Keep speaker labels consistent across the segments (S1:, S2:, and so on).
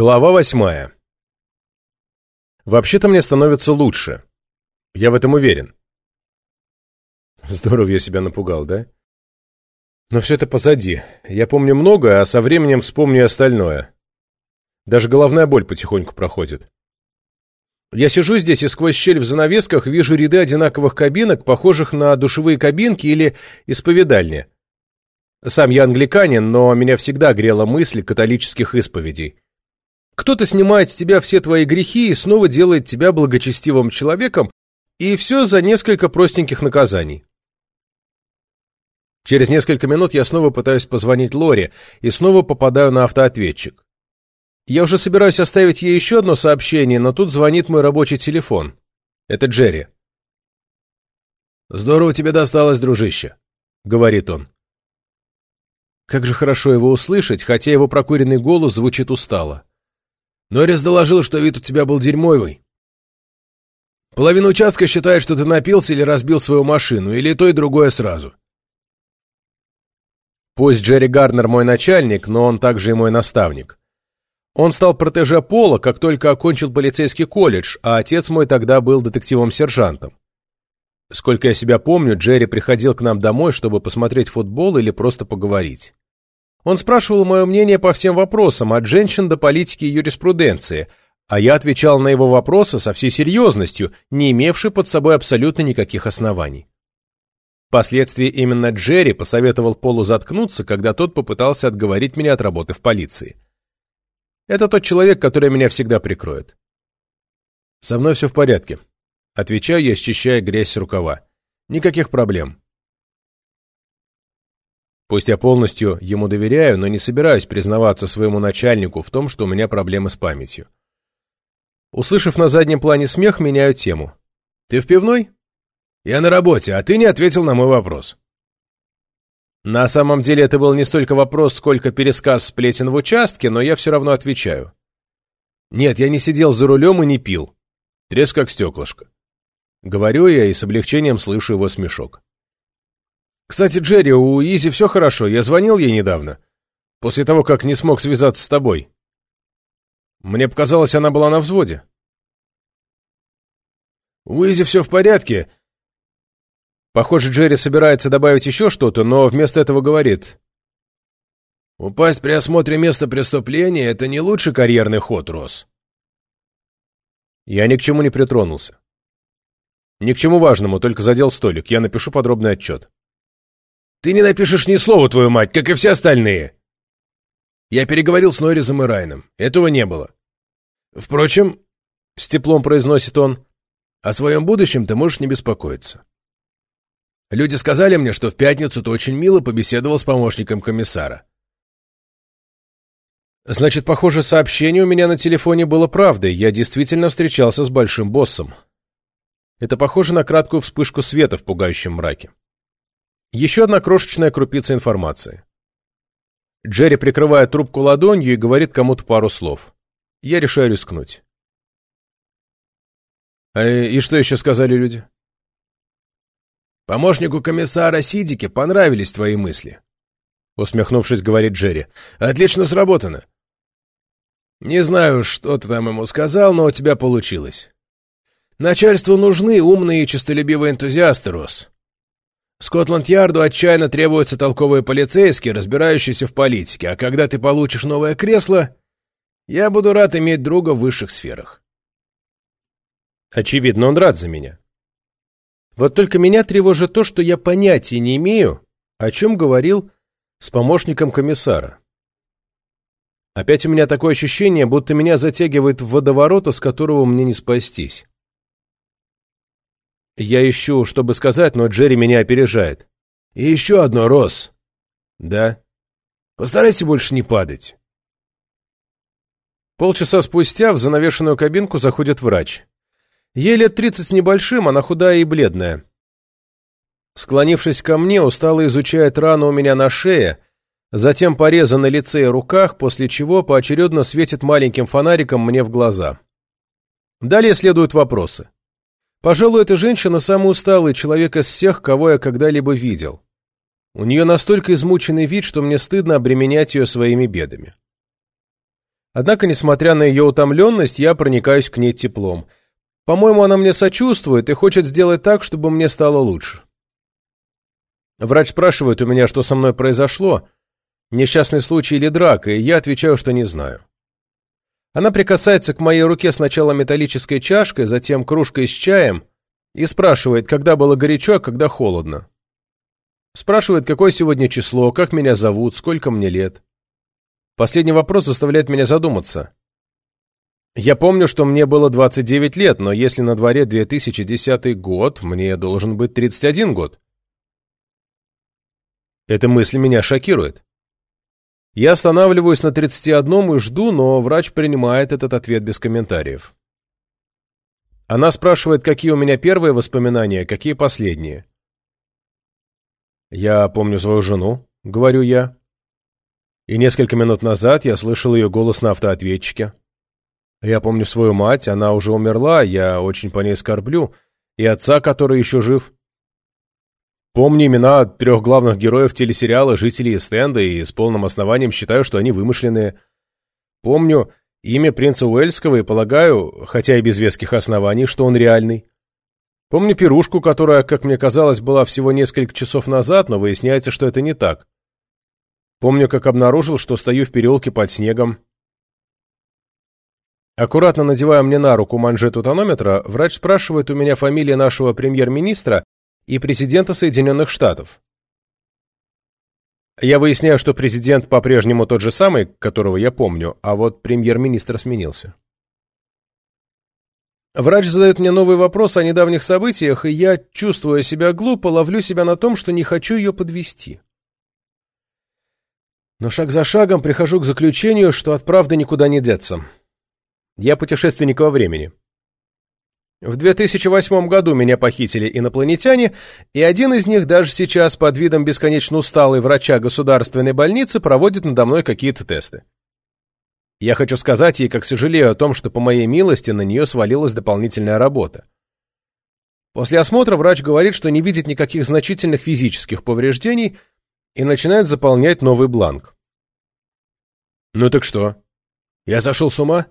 S1: Глава восьмая. Вообще-то мне становится лучше. Я в этом уверен. Здорово я себя напугал, да? Но все это позади. Я помню многое, а со временем вспомню остальное. Даже головная боль потихоньку проходит. Я сижу здесь и сквозь щель в занавесках вижу ряды одинаковых кабинок, похожих на душевые кабинки или исповедальни. Сам я англиканин, но меня всегда грела мысль католических исповедей. Кто-то снимает с тебя все твои грехи и снова делает тебя благочестивым человеком, и все за несколько простеньких наказаний. Через несколько минут я снова пытаюсь позвонить Лоре и снова попадаю на автоответчик. Я уже собираюсь оставить ей еще одно сообщение, но тут звонит мой рабочий телефон. Это Джерри. «Здорово тебе досталось, дружище», — говорит он. Как же хорошо его услышать, хотя его прокуренный голос звучит устало. Норрис доложил, что вид у тебя был дерьмовый. Половина участка считает, что ты напился или разбил свою машину, или то и другое сразу. Пусть Джерри Гарнер мой начальник, но он также и мой наставник. Он стал протеже Пола, как только окончил полицейский колледж, а отец мой тогда был детективом-сержантом. Сколько я себя помню, Джерри приходил к нам домой, чтобы посмотреть футбол или просто поговорить. Он спрашивал мое мнение по всем вопросам, от женщин до политики и юриспруденции, а я отвечал на его вопросы со всей серьезностью, не имевшей под собой абсолютно никаких оснований. Впоследствии именно Джерри посоветовал Полу заткнуться, когда тот попытался отговорить меня от работы в полиции. Это тот человек, который меня всегда прикроет. «Со мной все в порядке», — отвечаю я, счищая грязь с рукава. «Никаких проблем. Пусть я полностью ему доверяю, но не собираюсь признаваться своему начальнику в том, что у меня проблемы с памятью. Услышав на заднем плане смех, меняю тему. «Ты в пивной?» «Я на работе, а ты не ответил на мой вопрос». На самом деле это был не столько вопрос, сколько пересказ сплетен в участке, но я все равно отвечаю. Нет, я не сидел за рулем и не пил. Треск как стеклышко. Говорю я и с облегчением слышу его смешок. Кстати, Джерри, у Изи все хорошо, я звонил ей недавно. После того, как не смог связаться с тобой. Мне показалось, она была на взводе. У Изи все в порядке. Похоже, Джерри собирается добавить еще что-то, но вместо этого говорит. Упасть при осмотре места преступления — это не лучший карьерный ход, Рос. Я ни к чему не притронулся. Ни к чему важному, только задел столик. Я напишу подробный отчет. Ты не напишешь ни слова, твою мать, как и все остальные. Я переговорил с Норризом и Райном. Этого не было. Впрочем, с теплом произносит он, о своем будущем ты можешь не беспокоиться. Люди сказали мне, что в пятницу ты очень мило побеседовал с помощником комиссара. Значит, похоже, сообщение у меня на телефоне было правдой. Я действительно встречался с большим боссом. Это похоже на краткую вспышку света в пугающем мраке. Еще одна крошечная крупица информации. Джерри прикрывает трубку ладонью и говорит кому-то пару слов. Я решаю рискнуть. А, и что еще сказали люди? Помощнику комиссара Сидике понравились твои мысли. Усмехнувшись, говорит Джерри. Отлично сработано. Не знаю, что ты там ему сказал, но у тебя получилось. Начальству нужны умные и честолюбивые энтузиасты, Рос. Скотланд-Ярду отчаянно требуются толковые полицейские, разбирающиеся в политике, а когда ты получишь новое кресло, я буду рад иметь друга в высших сферах. Очевидно, он рад за меня. Вот только меня тревожит то, что я понятия не имею, о чем говорил с помощником комиссара. Опять у меня такое ощущение, будто меня затягивает в водоворот, из которого мне не спастись. Я ищу, чтобы сказать, но Джерри меня опережает. И еще одно, Росс. Да? Постарайся больше не падать. Полчаса спустя в занавешенную кабинку заходит врач. Ей лет тридцать с небольшим, она худая и бледная. Склонившись ко мне, устало изучает рану у меня на шее, затем порезы на лице и руках, после чего поочередно светит маленьким фонариком мне в глаза. Далее следуют вопросы. Пожалуй, эта женщина самый усталый человек из всех, кого я когда-либо видел. У нее настолько измученный вид, что мне стыдно обременять ее своими бедами. Однако, несмотря на ее утомленность, я проникаюсь к ней теплом. По-моему, она мне сочувствует и хочет сделать так, чтобы мне стало лучше. Врач спрашивает у меня, что со мной произошло, несчастный случай или драка, и я отвечаю, что не знаю. Она прикасается к моей руке сначала металлической чашкой, затем кружкой с чаем и спрашивает, когда было горячо, а когда холодно. Спрашивает, какое сегодня число, как меня зовут, сколько мне лет. Последний вопрос заставляет меня задуматься. Я помню, что мне было 29 лет, но если на дворе 2010 год, мне должен быть 31 год. Эта мысль меня шокирует. Я останавливаюсь на 31 и жду, но врач принимает этот ответ без комментариев. Она спрашивает, какие у меня первые воспоминания, какие последние. «Я помню свою жену», — говорю я. И несколько минут назад я слышал ее голос на автоответчике. Я помню свою мать, она уже умерла, я очень по ней скорблю, и отца, который еще жив. Помню имена трех главных героев телесериала «Жители Эстенда» и с полным основанием считаю, что они вымышленные. Помню имя принца Уэльского и полагаю, хотя и без веских оснований, что он реальный. Помню пирушку, которая, как мне казалось, была всего несколько часов назад, но выясняется, что это не так. Помню, как обнаружил, что стою в переулке под снегом. Аккуратно надевая мне на руку манжету тонометра, врач спрашивает у меня фамилии нашего премьер-министра и президента Соединенных Штатов. Я выясняю, что президент по-прежнему тот же самый, которого я помню, а вот премьер-министр сменился. Врач задает мне новый вопрос о недавних событиях, и я, чувствуя себя глупо, ловлю себя на том, что не хочу ее подвести. Но шаг за шагом прихожу к заключению, что от правды никуда не деться. Я путешественник во времени. В 2008 году меня похитили инопланетяне, и один из них даже сейчас под видом бесконечно усталой врача государственной больницы проводит надо мной какие-то тесты. Я хочу сказать ей, как сожалею о том, что по моей милости на нее свалилась дополнительная работа. После осмотра врач говорит, что не видит никаких значительных физических повреждений и начинает заполнять новый бланк. «Ну так что? Я сошел с ума?»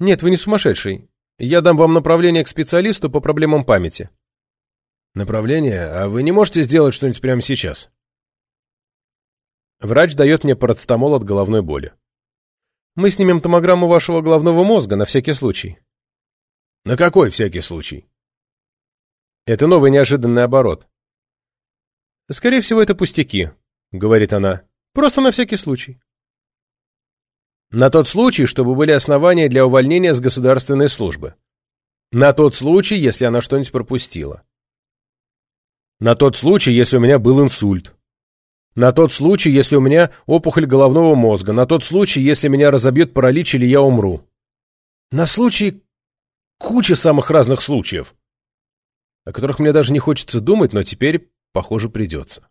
S1: «Нет, вы не сумасшедший. Я дам вам направление к специалисту по проблемам памяти». «Направление? А вы не можете сделать что-нибудь прямо сейчас?» Врач дает мне парацетамол от головной боли. Мы снимем томограмму вашего головного мозга на всякий случай. На какой всякий случай? Это новый неожиданный оборот. Скорее всего, это пустяки, говорит она. Просто на всякий случай. На тот случай, чтобы были основания для увольнения с государственной службы. На тот случай, если она что-нибудь пропустила. На тот случай, если у меня был инсульт. На тот случай, если у меня опухоль головного мозга. На тот случай, если меня разобьет паралич или я умру. На случай куча самых разных случаев, о которых мне даже не хочется думать, но теперь, похоже, придется.